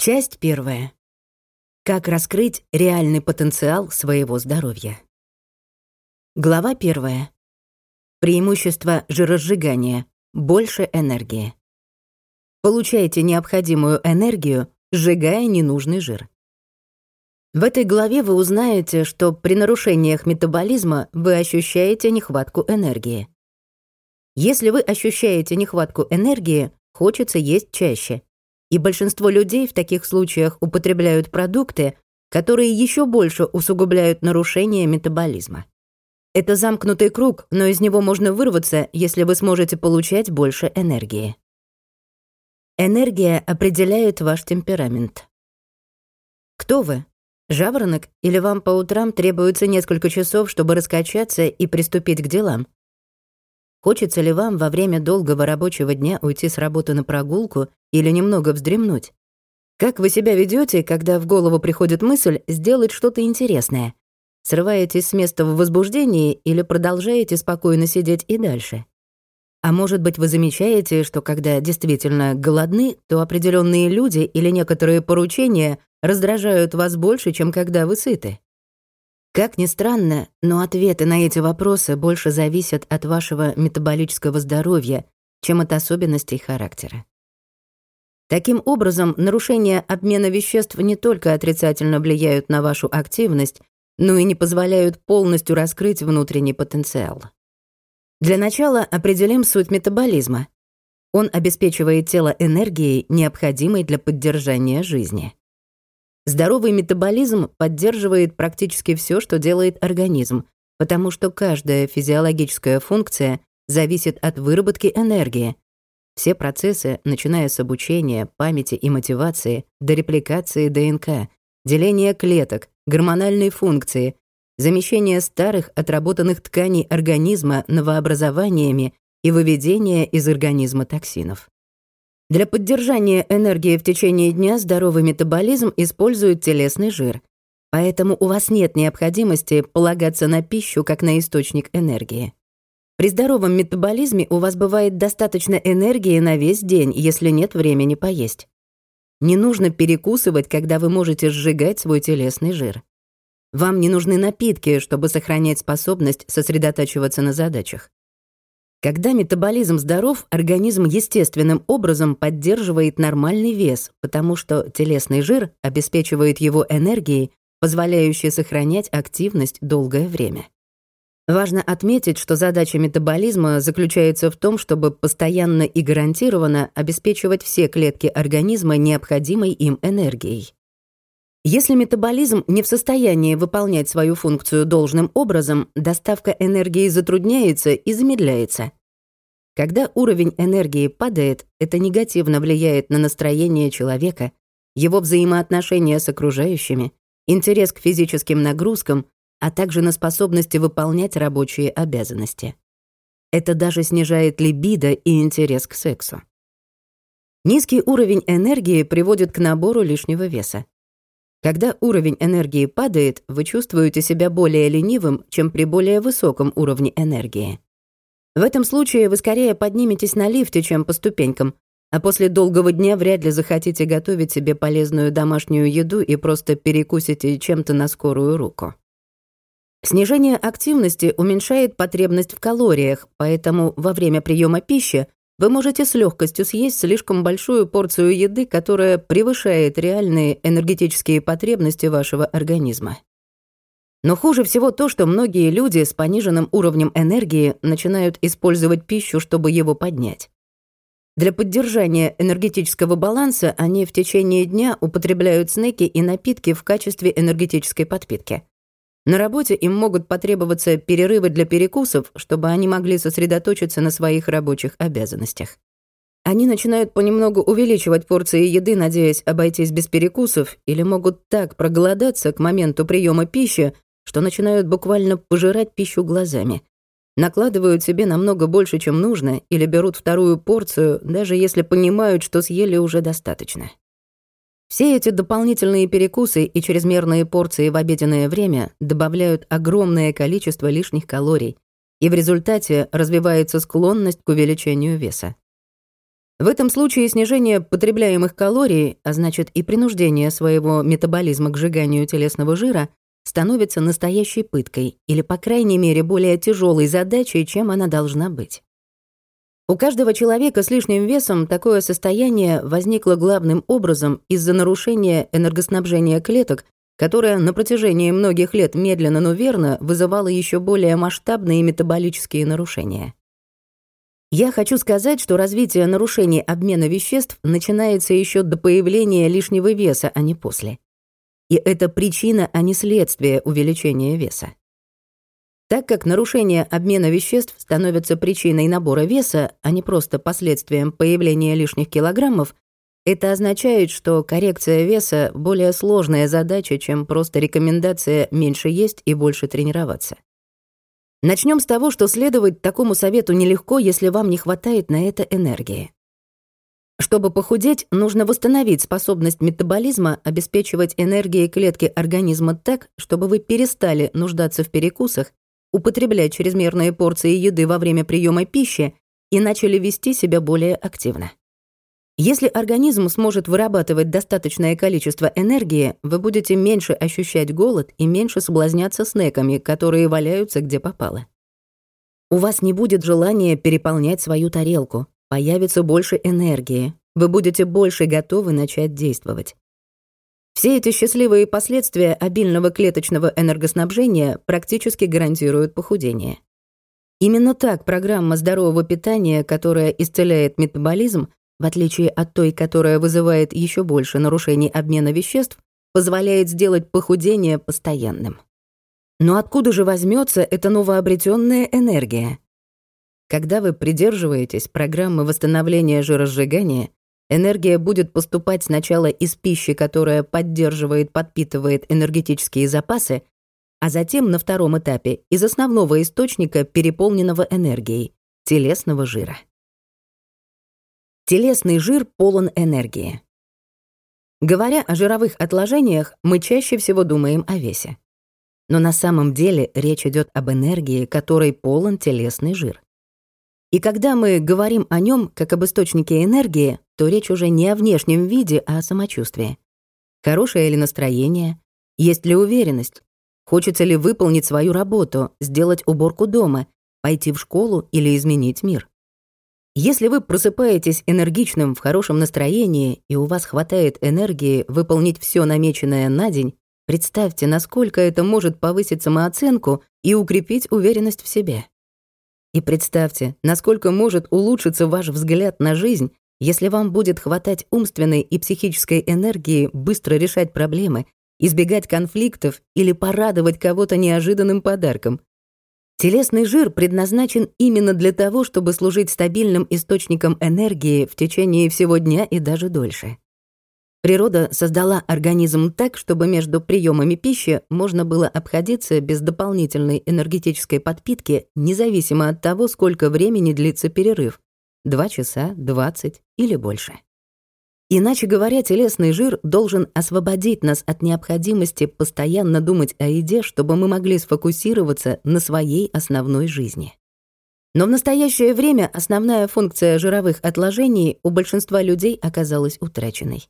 Часть первая. Как раскрыть реальный потенциал своего здоровья. Глава первая. Преимущество жиросжигания. Больше энергии. Получайте необходимую энергию, сжигая ненужный жир. В этой главе вы узнаете, что при нарушениях метаболизма вы ощущаете нехватку энергии. Если вы ощущаете нехватку энергии, хочется есть чаще – и большинство людей в таких случаях употребляют продукты, которые еще больше усугубляют нарушение метаболизма. Это замкнутый круг, но из него можно вырваться, если вы сможете получать больше энергии. Энергия определяет ваш темперамент. Кто вы? Жаворонок или вам по утрам требуется несколько часов, чтобы раскачаться и приступить к делам? Хочется ли вам во время долгого рабочего дня уйти с работы на прогулку или немного вздремнуть? Как вы себя ведете, когда в голову приходит мысль сделать что-то интересное? Срываетесь с места в возбуждении или продолжаете спокойно сидеть и дальше? А может быть, вы замечаете, что когда действительно голодны, то определенные люди или некоторые поручения раздражают вас больше, чем когда вы сыты? Как ни странно, но ответы на эти вопросы больше зависят от вашего метаболического здоровья, чем от особенностей характера. Таким образом, нарушения обмена веществ не только отрицательно влияют на вашу активность, но и не позволяют полностью раскрыть внутренний потенциал. Для начала определим суть метаболизма. Он обеспечивает тело энергией, необходимой для поддержания жизни. Здоровый метаболизм поддерживает практически все, что делает организм, потому что каждая физиологическая функция зависит от выработки энергии. Все процессы, начиная с обучения, памяти и мотивации, до репликации ДНК, деления клеток, гормональной функции, замещения старых отработанных тканей организма новообразованиями и выведения из организма токсинов. Для поддержания энергии в течение дня здоровый метаболизм использует телесный жир. Поэтому у вас нет необходимости полагаться на пищу как на источник энергии. При здоровом метаболизме у вас бывает достаточно энергии на весь день, если нет времени поесть. Не нужно перекусывать, когда вы можете сжигать свой телесный жир. Вам не нужны напитки, чтобы сохранять способность сосредотачиваться на задачах. Когда метаболизм здоров, организм естественным образом поддерживает нормальный вес, потому что телесный жир обеспечивает его энергией, позволяющей сохранять активность долгое время. Важно отметить, что задача метаболизма заключается в том, чтобы постоянно и гарантированно обеспечивать все клетки организма необходимой им энергией. Если метаболизм не в состоянии выполнять свою функцию должным образом, доставка энергии затрудняется и замедляется. Когда уровень энергии падает, это негативно влияет на настроение человека, его взаимоотношения с окружающими, интерес к физическим нагрузкам, а также на способности выполнять рабочие обязанности. Это даже снижает либидо и интерес к сексу. Низкий уровень энергии приводит к набору лишнего веса. Когда уровень энергии падает, вы чувствуете себя более ленивым, чем при более высоком уровне энергии. В этом случае вы скорее подниметесь на лифте, чем по ступенькам, а после долгого дня вряд ли захотите готовить себе полезную домашнюю еду и просто перекусите чем-то на скорую руку. Снижение активности уменьшает потребность в калориях, поэтому во время приема пищи вы можете с легкостью съесть слишком большую порцию еды, которая превышает реальные энергетические потребности вашего организма. Но хуже всего то, что многие люди с пониженным уровнем энергии начинают использовать пищу, чтобы его поднять. Для поддержания энергетического баланса они в течение дня употребляют снеки и напитки в качестве энергетической подпитки. На работе им могут потребоваться перерывы для перекусов, чтобы они могли сосредоточиться на своих рабочих обязанностях. Они начинают понемногу увеличивать порции еды, надеясь обойтись без перекусов, или могут так проголодаться к моменту приема пищи, что начинают буквально пожирать пищу глазами. Накладывают себе намного больше, чем нужно, или берут вторую порцию, даже если понимают, что съели уже достаточно. Все эти дополнительные перекусы и чрезмерные порции в обеденное время добавляют огромное количество лишних калорий, и в результате развивается склонность к увеличению веса. В этом случае снижение потребляемых калорий, а значит и принуждение своего метаболизма к сжиганию телесного жира, становится настоящей пыткой или, по крайней мере, более тяжелой задачей, чем она должна быть. У каждого человека с лишним весом такое состояние возникло главным образом из-за нарушения энергоснабжения клеток, которое на протяжении многих лет медленно, но верно вызывало еще более масштабные метаболические нарушения. Я хочу сказать, что развитие нарушений обмена веществ начинается еще до появления лишнего веса, а не после. И это причина, а не следствие увеличения веса. Так как нарушение обмена веществ становится причиной набора веса, а не просто последствием появления лишних килограммов, это означает, что коррекция веса — более сложная задача, чем просто рекомендация меньше есть и больше тренироваться. Начнем с того, что следовать такому совету нелегко, если вам не хватает на это энергии. Чтобы похудеть, нужно восстановить способность метаболизма обеспечивать энергией клетки организма так, чтобы вы перестали нуждаться в перекусах употреблять чрезмерные порции еды во время приема пищи и начали вести себя более активно. Если организм сможет вырабатывать достаточное количество энергии, вы будете меньше ощущать голод и меньше соблазняться снеками, которые валяются где попало. У вас не будет желания переполнять свою тарелку, появится больше энергии, вы будете больше готовы начать действовать. Все эти счастливые последствия обильного клеточного энергоснабжения практически гарантируют похудение. Именно так программа здорового питания, которая исцеляет метаболизм, в отличие от той, которая вызывает еще больше нарушений обмена веществ, позволяет сделать похудение постоянным. Но откуда же возьмется эта новообретенная энергия? Когда вы придерживаетесь программы восстановления жиросжигания, Энергия будет поступать сначала из пищи, которая поддерживает, подпитывает энергетические запасы, а затем на втором этапе из основного источника, переполненного энергией — телесного жира. Телесный жир полон энергии. Говоря о жировых отложениях, мы чаще всего думаем о весе. Но на самом деле речь идет об энергии, которой полон телесный жир. И когда мы говорим о нем как об источнике энергии, то речь уже не о внешнем виде, а о самочувствии. Хорошее ли настроение? Есть ли уверенность? Хочется ли выполнить свою работу, сделать уборку дома, пойти в школу или изменить мир? Если вы просыпаетесь энергичным, в хорошем настроении, и у вас хватает энергии выполнить все намеченное на день, представьте, насколько это может повысить самооценку и укрепить уверенность в себе. И представьте, насколько может улучшиться ваш взгляд на жизнь, если вам будет хватать умственной и психической энергии быстро решать проблемы, избегать конфликтов или порадовать кого-то неожиданным подарком. Телесный жир предназначен именно для того, чтобы служить стабильным источником энергии в течение всего дня и даже дольше. Природа создала организм так, чтобы между приемами пищи можно было обходиться без дополнительной энергетической подпитки, независимо от того, сколько времени длится перерыв — 2 часа, 20 или больше. Иначе говоря, телесный жир должен освободить нас от необходимости постоянно думать о еде, чтобы мы могли сфокусироваться на своей основной жизни. Но в настоящее время основная функция жировых отложений у большинства людей оказалась утраченной.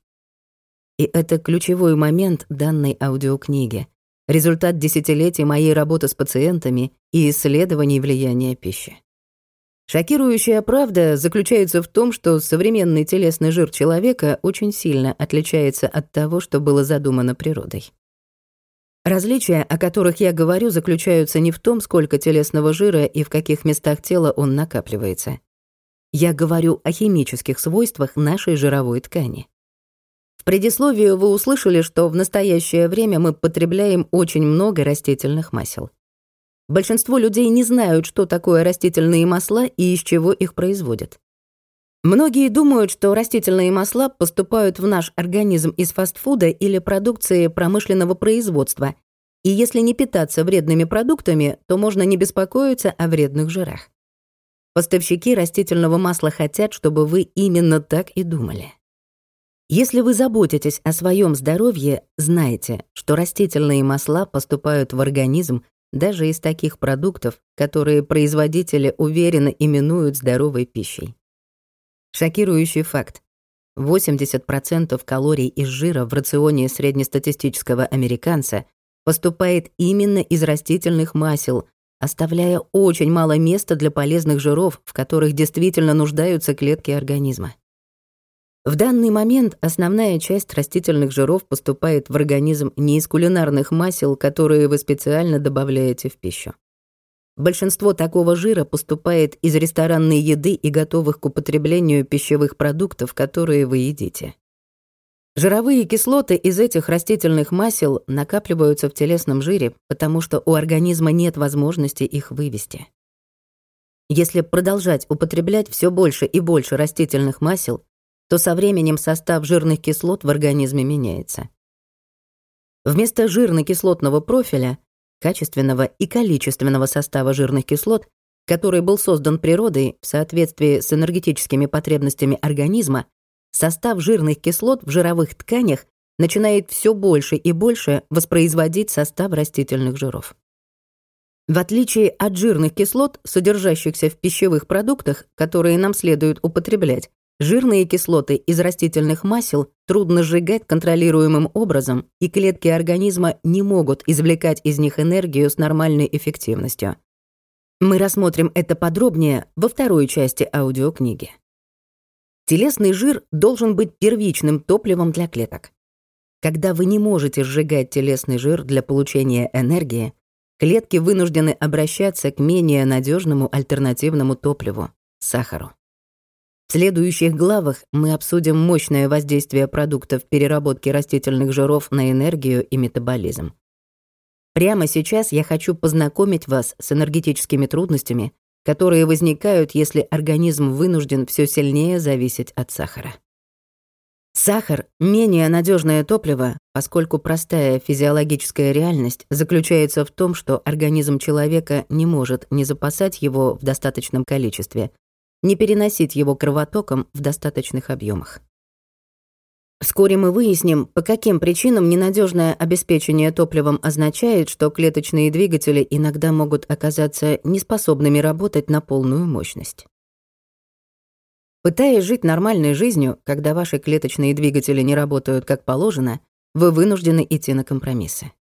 И это ключевой момент данной аудиокниги. Результат десятилетий моей работы с пациентами и исследований влияния пищи. Шокирующая правда заключается в том, что современный телесный жир человека очень сильно отличается от того, что было задумано природой. Различия, о которых я говорю, заключаются не в том, сколько телесного жира и в каких местах тела он накапливается. Я говорю о химических свойствах нашей жировой ткани. В предисловии вы услышали, что в настоящее время мы потребляем очень много растительных масел. Большинство людей не знают, что такое растительные масла и из чего их производят. Многие думают, что растительные масла поступают в наш организм из фастфуда или продукции промышленного производства, и если не питаться вредными продуктами, то можно не беспокоиться о вредных жирах. Поставщики растительного масла хотят, чтобы вы именно так и думали. Если вы заботитесь о своем здоровье, знайте, что растительные масла поступают в организм даже из таких продуктов, которые производители уверенно именуют здоровой пищей. Шокирующий факт. 80% калорий из жира в рационе среднестатистического американца поступает именно из растительных масел, оставляя очень мало места для полезных жиров, в которых действительно нуждаются клетки организма. В данный момент основная часть растительных жиров поступает в организм не из кулинарных масел, которые вы специально добавляете в пищу. Большинство такого жира поступает из ресторанной еды и готовых к употреблению пищевых продуктов, которые вы едите. Жировые кислоты из этих растительных масел накапливаются в телесном жире, потому что у организма нет возможности их вывести. Если продолжать употреблять все больше и больше растительных масел, то со временем состав жирных кислот в организме меняется. Вместо жирно-кислотного профиля качественного и количественного состава жирных кислот, который был создан природой в соответствии с энергетическими потребностями организма, состав жирных кислот в жировых тканях начинает все больше и больше воспроизводить состав растительных жиров. В отличие от жирных кислот, содержащихся в пищевых продуктах, которые нам следует употреблять, Жирные кислоты из растительных масел трудно сжигать контролируемым образом, и клетки организма не могут извлекать из них энергию с нормальной эффективностью. Мы рассмотрим это подробнее во второй части аудиокниги. Телесный жир должен быть первичным топливом для клеток. Когда вы не можете сжигать телесный жир для получения энергии, клетки вынуждены обращаться к менее надежному альтернативному топливу — сахару. В следующих главах мы обсудим мощное воздействие продуктов переработки растительных жиров на энергию и метаболизм. Прямо сейчас я хочу познакомить вас с энергетическими трудностями, которые возникают, если организм вынужден все сильнее зависеть от сахара. Сахар — менее надежное топливо, поскольку простая физиологическая реальность заключается в том, что организм человека не может не запасать его в достаточном количестве, не переносить его кровотоком в достаточных объемах. Вскоре мы выясним, по каким причинам ненадежное обеспечение топливом означает, что клеточные двигатели иногда могут оказаться неспособными работать на полную мощность. Пытаясь жить нормальной жизнью, когда ваши клеточные двигатели не работают как положено, вы вынуждены идти на компромиссы.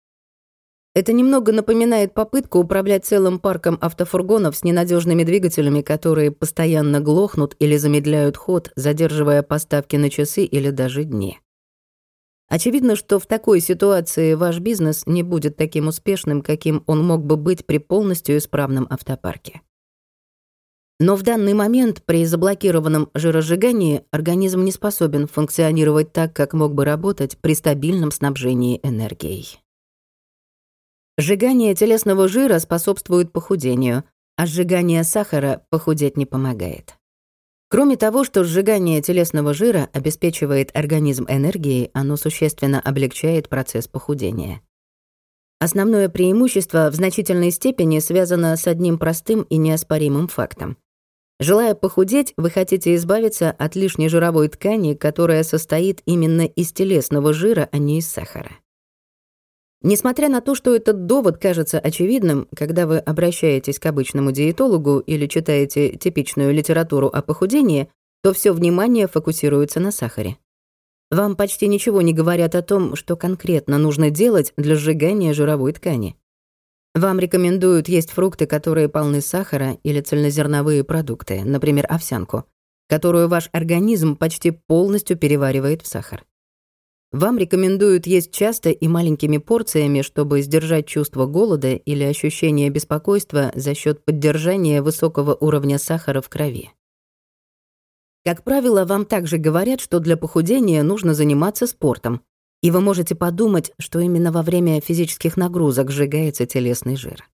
Это немного напоминает попытку управлять целым парком автофургонов с ненадежными двигателями, которые постоянно глохнут или замедляют ход, задерживая поставки на часы или даже дни. Очевидно, что в такой ситуации ваш бизнес не будет таким успешным, каким он мог бы быть при полностью исправном автопарке. Но в данный момент при заблокированном жиросжигании организм не способен функционировать так, как мог бы работать при стабильном снабжении энергией. Сжигание телесного жира способствует похудению, а сжигание сахара похудеть не помогает. Кроме того, что сжигание телесного жира обеспечивает организм энергией, оно существенно облегчает процесс похудения. Основное преимущество в значительной степени связано с одним простым и неоспоримым фактом. Желая похудеть, вы хотите избавиться от лишней жировой ткани, которая состоит именно из телесного жира, а не из сахара. Несмотря на то, что этот довод кажется очевидным, когда вы обращаетесь к обычному диетологу или читаете типичную литературу о похудении, то все внимание фокусируется на сахаре. Вам почти ничего не говорят о том, что конкретно нужно делать для сжигания жировой ткани. Вам рекомендуют есть фрукты, которые полны сахара, или цельнозерновые продукты, например, овсянку, которую ваш организм почти полностью переваривает в сахар. Вам рекомендуют есть часто и маленькими порциями, чтобы сдержать чувство голода или ощущение беспокойства за счет поддержания высокого уровня сахара в крови. Как правило, вам также говорят, что для похудения нужно заниматься спортом, и вы можете подумать, что именно во время физических нагрузок сжигается телесный жир.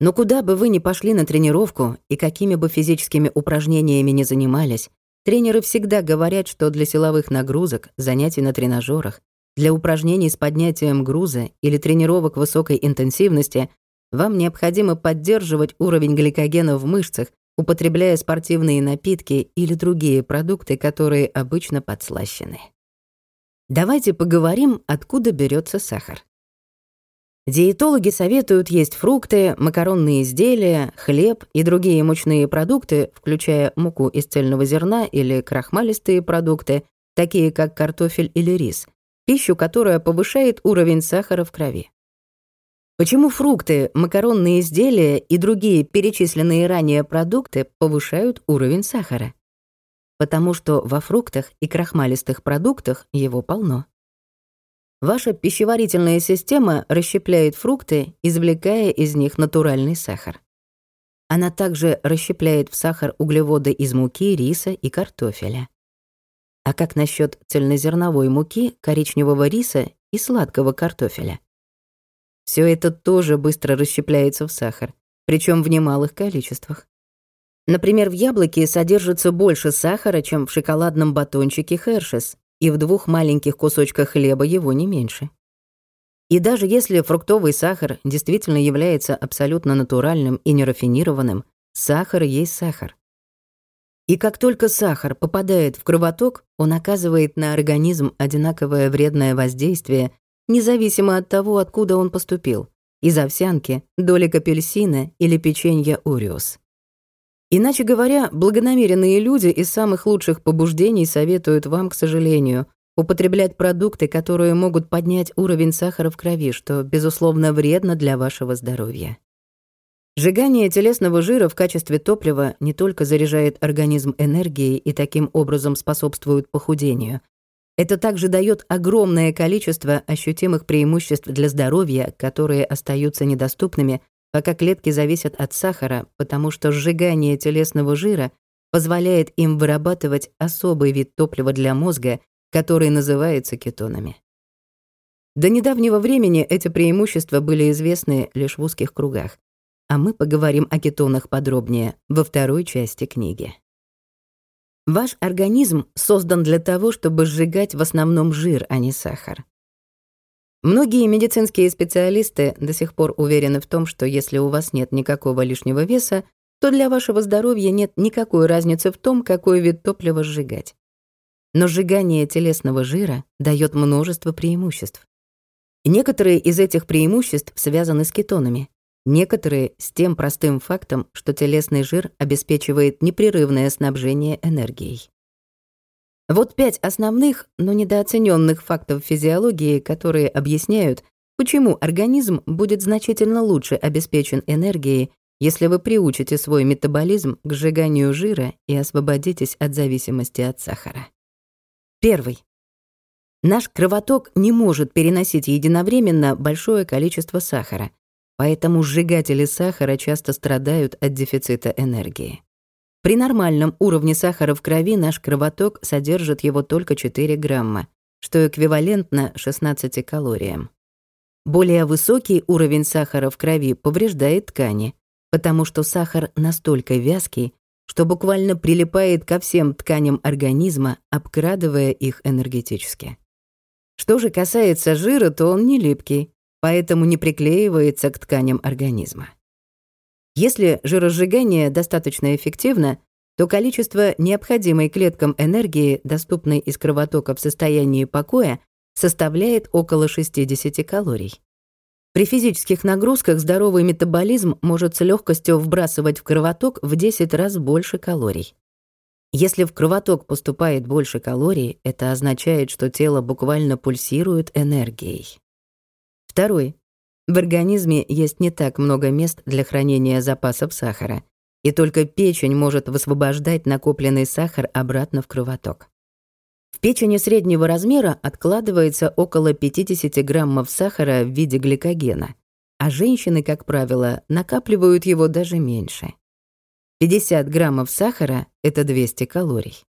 Но куда бы вы ни пошли на тренировку и какими бы физическими упражнениями ни занимались, Тренеры всегда говорят, что для силовых нагрузок, занятий на тренажерах, для упражнений с поднятием груза или тренировок высокой интенсивности вам необходимо поддерживать уровень гликогена в мышцах, употребляя спортивные напитки или другие продукты, которые обычно подслащены. Давайте поговорим, откуда берется сахар. Диетологи советуют есть фрукты, макаронные изделия, хлеб и другие мучные продукты, включая муку из цельного зерна или крахмалистые продукты, такие как картофель или рис, пищу, которая повышает уровень сахара в крови. Почему фрукты, макаронные изделия и другие перечисленные ранее продукты повышают уровень сахара? Потому что во фруктах и крахмалистых продуктах его полно. Ваша пищеварительная система расщепляет фрукты, извлекая из них натуральный сахар. Она также расщепляет в сахар углеводы из муки, риса и картофеля. А как насчет цельнозерновой муки, коричневого риса и сладкого картофеля? Все это тоже быстро расщепляется в сахар, причем в немалых количествах. Например, в яблоке содержится больше сахара, чем в шоколадном батончике Хершес, и в двух маленьких кусочках хлеба его не меньше. И даже если фруктовый сахар действительно является абсолютно натуральным и нерафинированным, сахар есть сахар. И как только сахар попадает в кровоток, он оказывает на организм одинаковое вредное воздействие, независимо от того, откуда он поступил — из овсянки, долек апельсина или печенья Ориос. Иначе говоря, благонамеренные люди из самых лучших побуждений советуют вам, к сожалению, употреблять продукты, которые могут поднять уровень сахара в крови, что, безусловно, вредно для вашего здоровья. Сжигание телесного жира в качестве топлива не только заряжает организм энергией и таким образом способствует похудению. Это также дает огромное количество ощутимых преимуществ для здоровья, которые остаются недоступными пока клетки зависят от сахара, потому что сжигание телесного жира позволяет им вырабатывать особый вид топлива для мозга, который называется кетонами. До недавнего времени эти преимущества были известны лишь в узких кругах, а мы поговорим о кетонах подробнее во второй части книги. Ваш организм создан для того, чтобы сжигать в основном жир, а не сахар. Многие медицинские специалисты до сих пор уверены в том, что если у вас нет никакого лишнего веса, то для вашего здоровья нет никакой разницы в том, какой вид топлива сжигать. Но сжигание телесного жира дает множество преимуществ. Некоторые из этих преимуществ связаны с кетонами, некоторые — с тем простым фактом, что телесный жир обеспечивает непрерывное снабжение энергией. Вот пять основных, но недооцененных фактов физиологии, которые объясняют, почему организм будет значительно лучше обеспечен энергией, если вы приучите свой метаболизм к сжиганию жира и освободитесь от зависимости от сахара. Первый. Наш кровоток не может переносить единовременно большое количество сахара, поэтому сжигатели сахара часто страдают от дефицита энергии. При нормальном уровне сахара в крови наш кровоток содержит его только 4 грамма, что эквивалентно 16 калориям. Более высокий уровень сахара в крови повреждает ткани, потому что сахар настолько вязкий, что буквально прилипает ко всем тканям организма, обкрадывая их энергетически. Что же касается жира, то он не липкий, поэтому не приклеивается к тканям организма. Если жиросжигание достаточно эффективно, то количество необходимой клеткам энергии, доступной из кровотока в состоянии покоя, составляет около 60 калорий. При физических нагрузках здоровый метаболизм может с легкостью вбрасывать в кровоток в 10 раз больше калорий. Если в кровоток поступает больше калорий, это означает, что тело буквально пульсирует энергией. Второй. В организме есть не так много мест для хранения запасов сахара, и только печень может высвобождать накопленный сахар обратно в кровоток. В печени среднего размера откладывается около 50 граммов сахара в виде гликогена, а женщины, как правило, накапливают его даже меньше. 50 граммов сахара — это 200 калорий.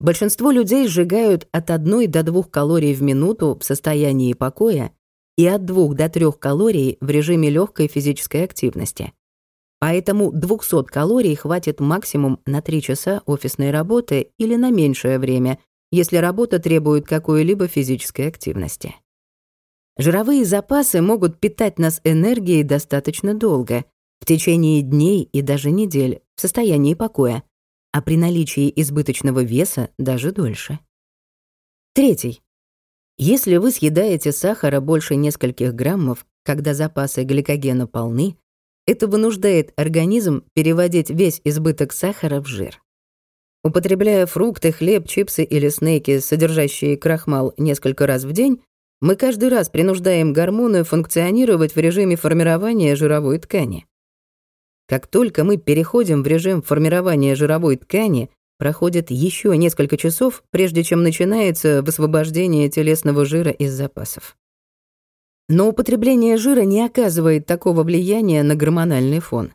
Большинство людей сжигают от 1 до 2 калорий в минуту в состоянии покоя и от 2 до 3 калорий в режиме легкой физической активности. Поэтому 200 калорий хватит максимум на 3 часа офисной работы или на меньшее время, если работа требует какой-либо физической активности. Жировые запасы могут питать нас энергией достаточно долго, в течение дней и даже недель, в состоянии покоя, а при наличии избыточного веса даже дольше. Третий. Если вы съедаете сахара больше нескольких граммов, когда запасы гликогена полны, это вынуждает организм переводить весь избыток сахара в жир. Употребляя фрукты, хлеб, чипсы или снеки, содержащие крахмал несколько раз в день, мы каждый раз принуждаем гормоны функционировать в режиме формирования жировой ткани. Как только мы переходим в режим формирования жировой ткани, проходит еще несколько часов, прежде чем начинается высвобождение телесного жира из запасов. Но употребление жира не оказывает такого влияния на гормональный фон.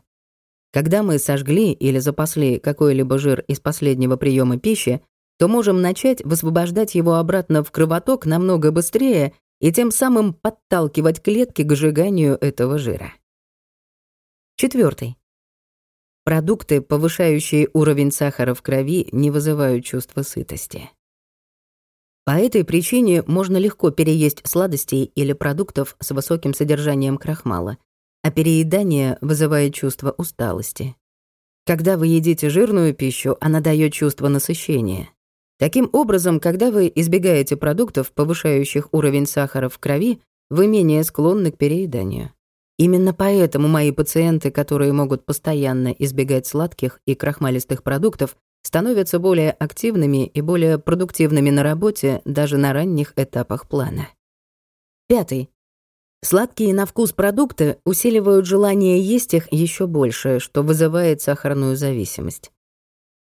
Когда мы сожгли или запасли какой-либо жир из последнего приема пищи, то можем начать высвобождать его обратно в кровоток намного быстрее и тем самым подталкивать клетки к сжиганию этого жира. Четвертый. Продукты, повышающие уровень сахара в крови, не вызывают чувства сытости. По этой причине можно легко переесть сладостей или продуктов с высоким содержанием крахмала, а переедание вызывает чувство усталости. Когда вы едите жирную пищу, она дает чувство насыщения. Таким образом, когда вы избегаете продуктов, повышающих уровень сахара в крови, вы менее склонны к перееданию. Именно поэтому мои пациенты, которые могут постоянно избегать сладких и крахмалистых продуктов, становятся более активными и более продуктивными на работе даже на ранних этапах плана. Пятый. Сладкие на вкус продукты усиливают желание есть их еще больше, что вызывает сахарную зависимость.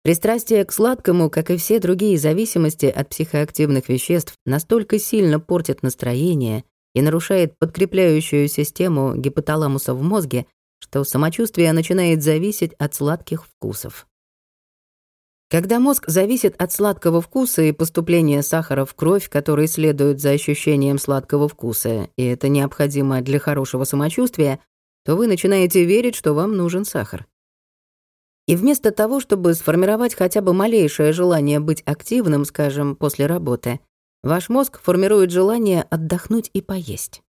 Пристрастие к сладкому, как и все другие зависимости от психоактивных веществ, настолько сильно портит настроение и нарушает подкрепляющую систему гипоталамуса в мозге, что самочувствие начинает зависеть от сладких вкусов. Когда мозг зависит от сладкого вкуса и поступления сахара в кровь, который следует за ощущением сладкого вкуса, и это необходимо для хорошего самочувствия, то вы начинаете верить, что вам нужен сахар. И вместо того, чтобы сформировать хотя бы малейшее желание быть активным, скажем, после работы, ваш мозг формирует желание отдохнуть и поесть.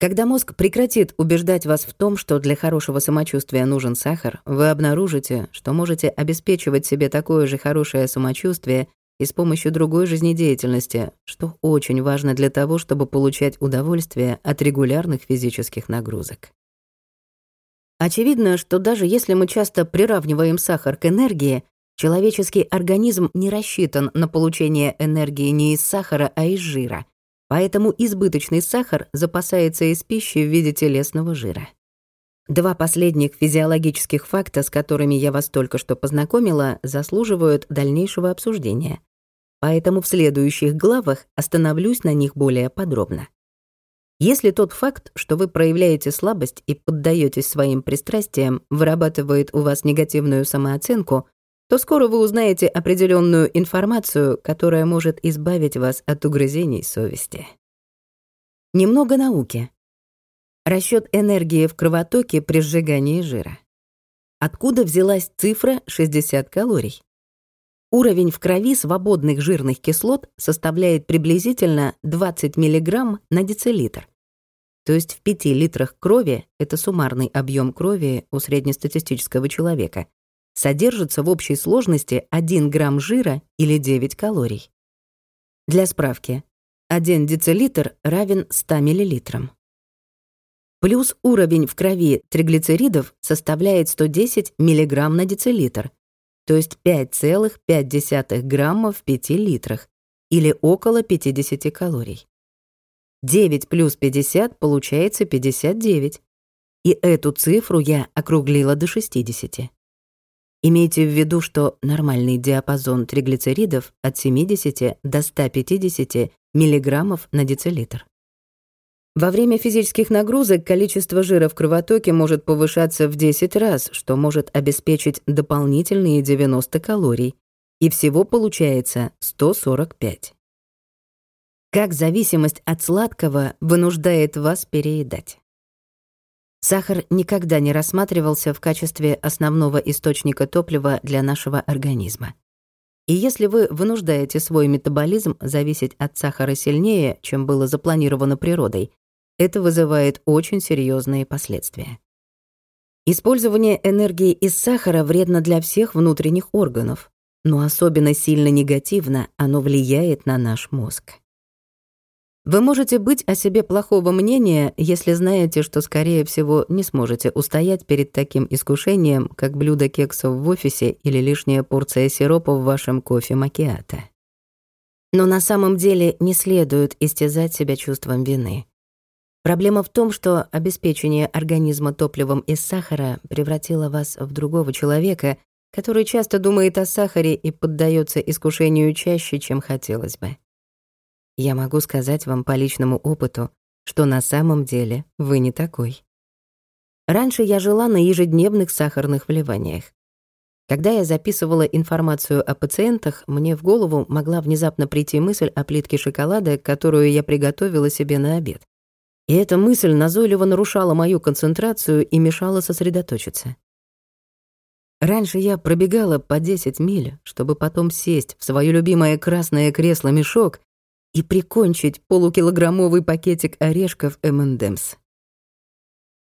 Когда мозг прекратит убеждать вас в том, что для хорошего самочувствия нужен сахар, вы обнаружите, что можете обеспечивать себе такое же хорошее самочувствие и с помощью другой жизнедеятельности, что очень важно для того, чтобы получать удовольствие от регулярных физических нагрузок. Очевидно, что даже если мы часто приравниваем сахар к энергии, человеческий организм не рассчитан на получение энергии не из сахара, а из жира — Поэтому избыточный сахар запасается из пищи в виде телесного жира. Два последних физиологических факта, с которыми я вас только что познакомила, заслуживают дальнейшего обсуждения. Поэтому в следующих главах остановлюсь на них более подробно. Если тот факт, что вы проявляете слабость и поддаетесь своим пристрастиям, вырабатывает у вас негативную самооценку, то скоро вы узнаете определенную информацию, которая может избавить вас от угрызений совести. Немного науки. Расчет энергии в кровотоке при сжигании жира. Откуда взялась цифра 60 калорий? Уровень в крови свободных жирных кислот составляет приблизительно 20 мг на децилитр. То есть в 5 литрах крови, это суммарный объем крови у среднестатистического человека, содержится в общей сложности 1 грамм жира или 9 калорий. Для справки, 1 децилитр равен 100 миллилитрам. Плюс уровень в крови триглицеридов составляет 110 миллиграмм на децилитр, то есть 5,5 грамма в 5 литрах, или около 50 калорий. 9 плюс 50 получается 59, и эту цифру я округлила до 60. Имейте в виду, что нормальный диапазон триглицеридов от 70 до 150 мг на децилитр. Во время физических нагрузок количество жира в кровотоке может повышаться в 10 раз, что может обеспечить дополнительные 90 калорий, и всего получается 145. Как зависимость от сладкого вынуждает вас переедать? Сахар никогда не рассматривался в качестве основного источника топлива для нашего организма. И если вы вынуждаете свой метаболизм зависеть от сахара сильнее, чем было запланировано природой, это вызывает очень серьезные последствия. Использование энергии из сахара вредно для всех внутренних органов, но особенно сильно негативно оно влияет на наш мозг. Вы можете быть о себе плохого мнения, если знаете, что, скорее всего, не сможете устоять перед таким искушением, как блюдо кексов в офисе или лишняя порция сиропа в вашем кофе макиато. Но на самом деле не следует истязать себя чувством вины. Проблема в том, что обеспечение организма топливом из сахара превратило вас в другого человека, который часто думает о сахаре и поддается искушению чаще, чем хотелось бы. Я могу сказать вам по личному опыту, что на самом деле вы не такой. Раньше я жила на ежедневных сахарных вливаниях. Когда я записывала информацию о пациентах, мне в голову могла внезапно прийти мысль о плитке шоколада, которую я приготовила себе на обед. И эта мысль назойливо нарушала мою концентрацию и мешала сосредоточиться. Раньше я пробегала по 10 миль, чтобы потом сесть в своё любимое красное кресло-мешок и прикончить полукилограммовый пакетик орешков M&M's.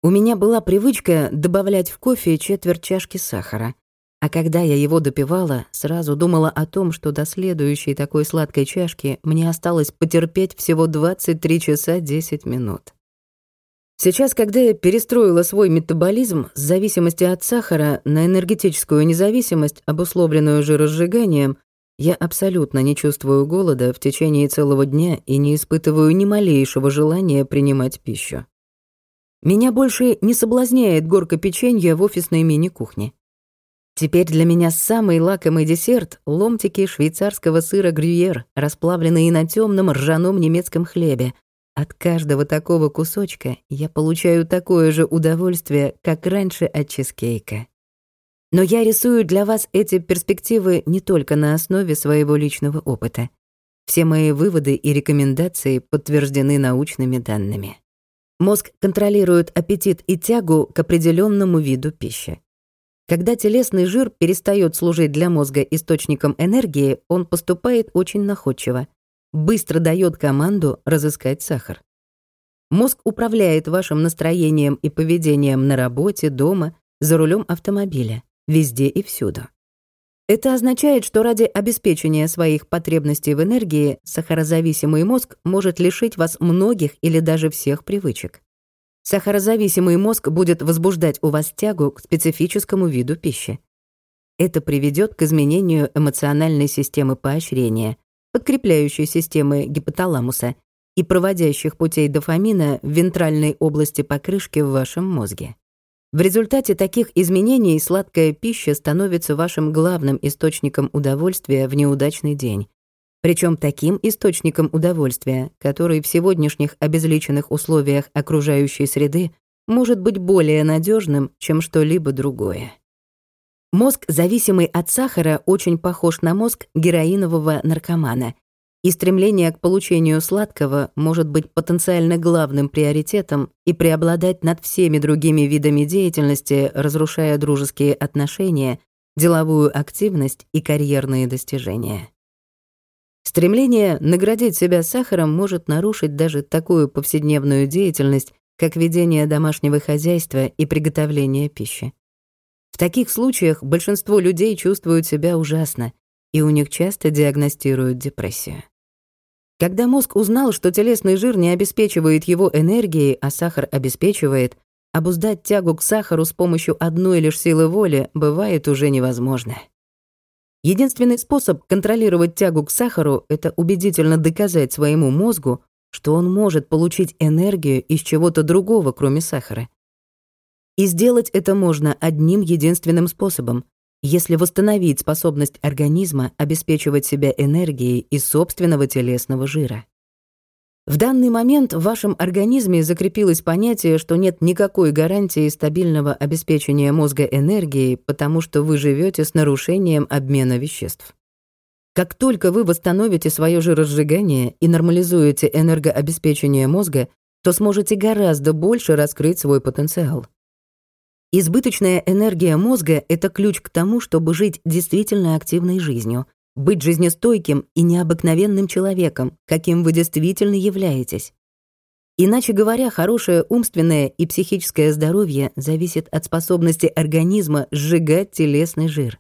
У меня была привычка добавлять в кофе четверть чашки сахара, а когда я его допивала, сразу думала о том, что до следующей такой сладкой чашки мне осталось потерпеть всего 23 часа 10 минут. Сейчас, когда я перестроила свой метаболизм с зависимости от сахара на энергетическую независимость, обусловленную жиросжиганием, я абсолютно не чувствую голода в течение целого дня и не испытываю ни малейшего желания принимать пищу. Меня больше не соблазняет горка печенья в офисной мини-кухне. Теперь для меня самый лакомый десерт — ломтики швейцарского сыра грюйер, расплавленные на темном ржаном немецком хлебе. От каждого такого кусочка я получаю такое же удовольствие, как раньше от чизкейка. Но я рисую для вас эти перспективы не только на основе своего личного опыта. Все мои выводы и рекомендации подтверждены научными данными. Мозг контролирует аппетит и тягу к определенному виду пищи. Когда телесный жир перестает служить для мозга источником энергии, он поступает очень находчиво, быстро дает команду разыскать сахар. Мозг управляет вашим настроением и поведением на работе, дома, за рулем автомобиля везде и всюду. Это означает, что ради обеспечения своих потребностей в энергии сахарозависимый мозг может лишить вас многих или даже всех привычек. Сахарозависимый мозг будет возбуждать у вас тягу к специфическому виду пищи. Это приведет к изменению эмоциональной системы поощрения, подкрепляющей системы гипоталамуса и проводящих путей дофамина в вентральной области покрышки в вашем мозге. В результате таких изменений сладкая пища становится вашим главным источником удовольствия в неудачный день. Причем таким источником удовольствия, который в сегодняшних обезличенных условиях окружающей среды может быть более надежным, чем что-либо другое. Мозг, зависимый от сахара, очень похож на мозг героинового наркомана, и стремление к получению сладкого может быть потенциально главным приоритетом и преобладать над всеми другими видами деятельности, разрушая дружеские отношения, деловую активность и карьерные достижения. Стремление наградить себя сахаром может нарушить даже такую повседневную деятельность, как ведение домашнего хозяйства и приготовление пищи. В таких случаях большинство людей чувствуют себя ужасно, и у них часто диагностируют депрессию. Когда мозг узнал, что телесный жир не обеспечивает его энергией, а сахар обеспечивает, обуздать тягу к сахару с помощью одной лишь силы воли бывает уже невозможно. Единственный способ контролировать тягу к сахару — это убедительно доказать своему мозгу, что он может получить энергию из чего-то другого, кроме сахара. И сделать это можно одним единственным способом если восстановить способность организма обеспечивать себя энергией из собственного телесного жира. В данный момент в вашем организме закрепилось понятие, что нет никакой гарантии стабильного обеспечения мозга энергией, потому что вы живете с нарушением обмена веществ. Как только вы восстановите свое жиросжигание и нормализуете энергообеспечение мозга, то сможете гораздо больше раскрыть свой потенциал. Избыточная энергия мозга — это ключ к тому, чтобы жить действительно активной жизнью, быть жизнестойким и необыкновенным человеком, каким вы действительно являетесь. Иначе говоря, хорошее умственное и психическое здоровье зависит от способности организма сжигать телесный жир.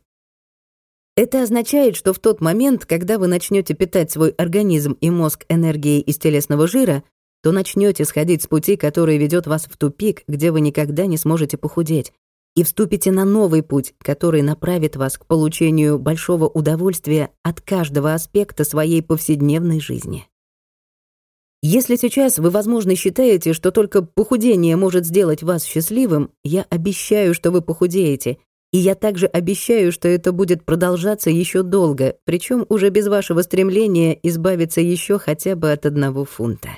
Это означает, что в тот момент, когда вы начнете питать свой организм и мозг энергией из телесного жира, то начнете сходить с пути, который ведет вас в тупик, где вы никогда не сможете похудеть, и вступите на новый путь, который направит вас к получению большого удовольствия от каждого аспекта своей повседневной жизни. Если сейчас вы, возможно, считаете, что только похудение может сделать вас счастливым, я обещаю, что вы похудеете, и я также обещаю, что это будет продолжаться еще долго, причем уже без вашего стремления избавиться еще хотя бы от одного фунта.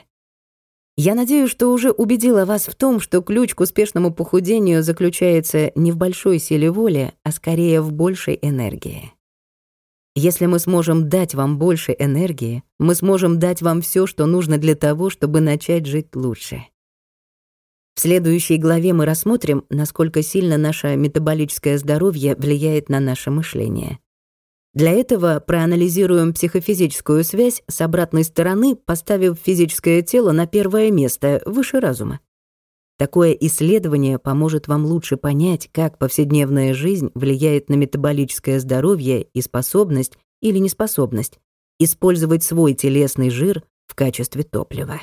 Я надеюсь, что уже убедила вас в том, что ключ к успешному похудению заключается не в большой силе воли, а скорее в большей энергии. Если мы сможем дать вам больше энергии, мы сможем дать вам все, что нужно для того, чтобы начать жить лучше. В следующей главе мы рассмотрим, насколько сильно наше метаболическое здоровье влияет на наше мышление. Для этого проанализируем психофизическую связь с обратной стороны, поставив физическое тело на первое место, выше разума. Такое исследование поможет вам лучше понять, как повседневная жизнь влияет на метаболическое здоровье и способность или неспособность использовать свой телесный жир в качестве топлива.